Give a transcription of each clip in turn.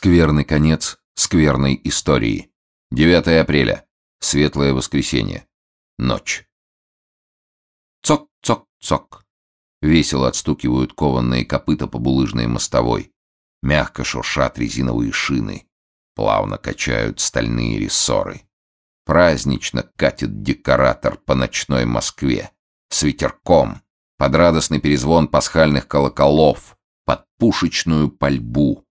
Скверный конец скверной истории. 9 апреля. Светлое воскресенье. Ночь. Цок-цок-цок. Весело отстукивают кованные копыта по булыжной мостовой. Мягко шуршат резиновые шины. Плавно качают стальные рессоры. Празднично катит декоратор по ночной Москве. С ветерком, под радостный перезвон пасхальных колоколов, под пушечную пальбу.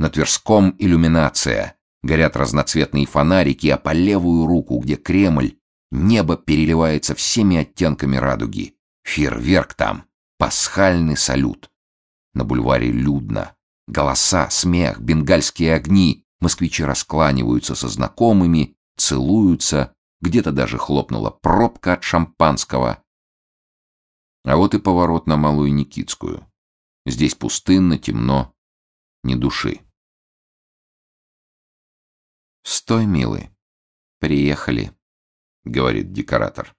На Тверском иллюминация. Горят разноцветные фонарики, а по левую руку, где Кремль, небо переливается всеми оттенками радуги. Фейерверк там. Пасхальный салют. На бульваре людно. Голоса, смех, бенгальские огни. Москвичи раскланиваются со знакомыми, целуются. Где-то даже хлопнула пробка от шампанского. А вот и поворот на Малую Никитскую. Здесь пустынно, темно, ни души. «Стой, милый. Приехали», — говорит декоратор.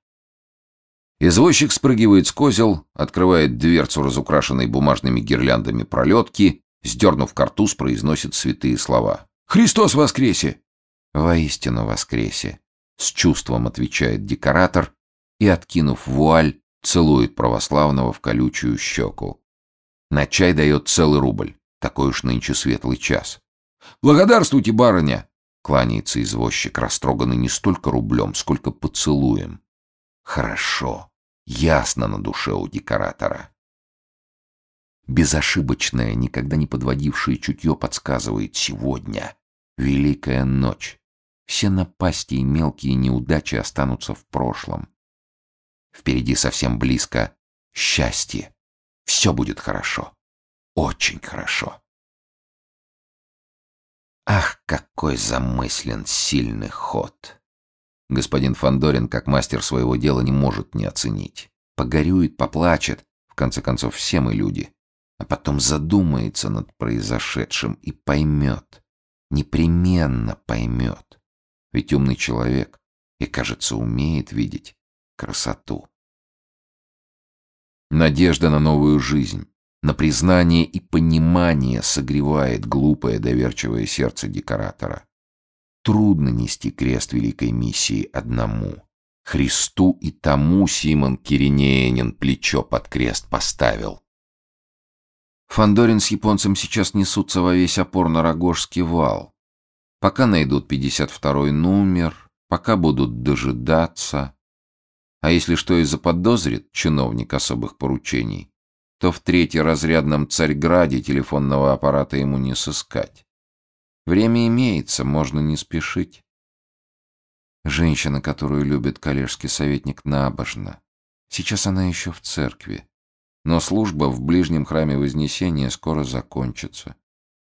Извозчик спрыгивает с козел, открывает дверцу разукрашенной бумажными гирляндами пролетки, сдернув картуз, произносит святые слова. «Христос воскресе!» «Воистину воскресе!» С чувством отвечает декоратор и, откинув вуаль, целует православного в колючую щеку. На чай дает целый рубль. Такой уж нынче светлый час. «Благодарствуйте, барыня!» Кланяется извозчик, растроганный не столько рублем, сколько поцелуем. Хорошо, ясно на душе у декоратора. Безошибочное, никогда не подводившее чутье подсказывает сегодня. Великая ночь. Все напасти и мелкие неудачи останутся в прошлом. Впереди совсем близко счастье. Все будет хорошо. Очень хорошо. Ах, какой замыслен сильный ход! Господин Фандорин, как мастер своего дела, не может не оценить. Погорюет, поплачет, в конце концов, все мы люди. А потом задумается над произошедшим и поймет. Непременно поймет. Ведь умный человек и, кажется, умеет видеть красоту. Надежда на новую жизнь на признание и понимание согревает глупое доверчивое сердце декоратора. Трудно нести крест великой миссии одному. Христу и тому Симон Киринеянин плечо под крест поставил. Фандорин с японцем сейчас несутся во весь опор на Рогожский вал. Пока найдут 52-й номер, пока будут дожидаться. А если что и заподозрит чиновник особых поручений, то в третьеразрядном Царьграде телефонного аппарата ему не сыскать. Время имеется, можно не спешить. Женщина, которую любит коллежский советник, набожна. Сейчас она еще в церкви. Но служба в ближнем храме Вознесения скоро закончится.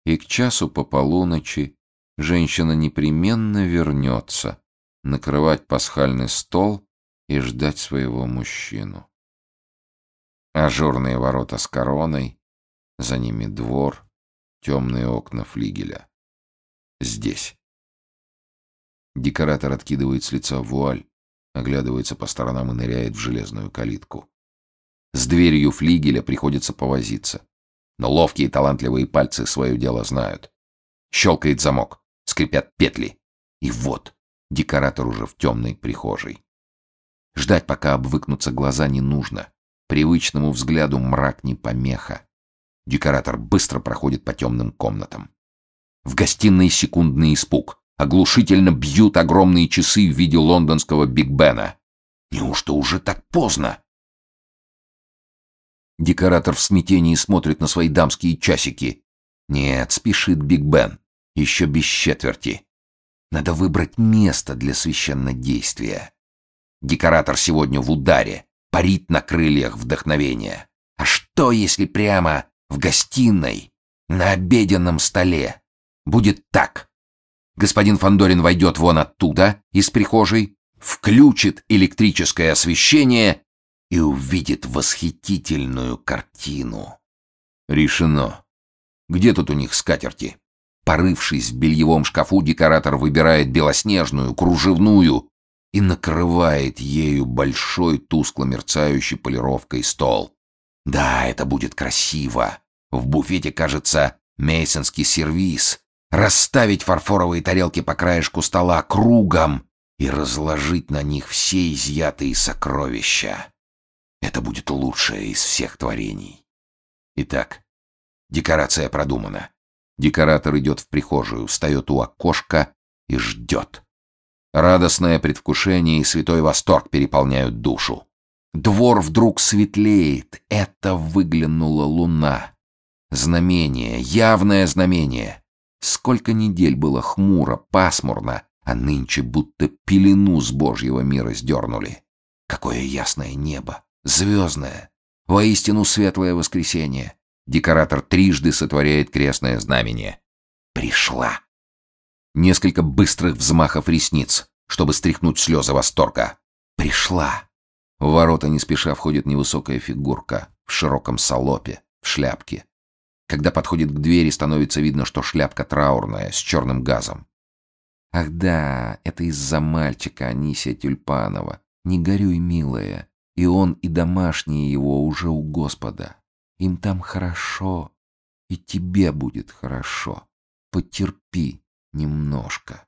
И к часу по полуночи женщина непременно вернется накрывать пасхальный стол и ждать своего мужчину. Ажурные ворота с короной, за ними двор, темные окна флигеля. Здесь. Декоратор откидывает с лица вуаль, оглядывается по сторонам и ныряет в железную калитку. С дверью флигеля приходится повозиться. Но ловкие и талантливые пальцы свое дело знают. Щелкает замок, скрипят петли. И вот декоратор уже в темной прихожей. Ждать, пока обвыкнутся глаза, не нужно. Привычному взгляду мрак не помеха. Декоратор быстро проходит по темным комнатам. В гостиной секундный испуг. Оглушительно бьют огромные часы в виде лондонского Биг Бена. Неужто уже так поздно? Декоратор в смятении смотрит на свои дамские часики. Нет, спешит Биг Бен. Еще без четверти. Надо выбрать место для священнодействия. Декоратор сегодня в ударе парит на крыльях вдохновения. А что, если прямо в гостиной, на обеденном столе, будет так? Господин Фандорин войдет вон оттуда, из прихожей, включит электрическое освещение и увидит восхитительную картину. Решено. Где тут у них скатерти? Порывшись в бельевом шкафу, декоратор выбирает белоснежную, кружевную, и накрывает ею большой тускло мерцающий полировкой стол. Да, это будет красиво. В буфете, кажется, мейсонский сервиз. расставить фарфоровые тарелки по краешку стола кругом и разложить на них все изъятые сокровища. Это будет лучшее из всех творений. Итак, декорация продумана. Декоратор идет в прихожую, встает у окошка и ждет. Радостное предвкушение и святой восторг переполняют душу. Двор вдруг светлеет. Это выглянула луна. Знамение, явное знамение. Сколько недель было хмуро, пасмурно, а нынче будто пелену с Божьего мира сдернули. Какое ясное небо, звездное, воистину светлое воскресенье. Декоратор трижды сотворяет крестное знамение. Пришла. Несколько быстрых взмахов ресниц, чтобы стряхнуть слезы восторга. Пришла. В ворота не спеша входит невысокая фигурка в широком салопе, в шляпке. Когда подходит к двери, становится видно, что шляпка траурная, с черным газом. Ах да, это из-за мальчика Анисия Тюльпанова. Не горюй, милая. И он, и домашние его уже у Господа. Им там хорошо. И тебе будет хорошо. Потерпи немножко.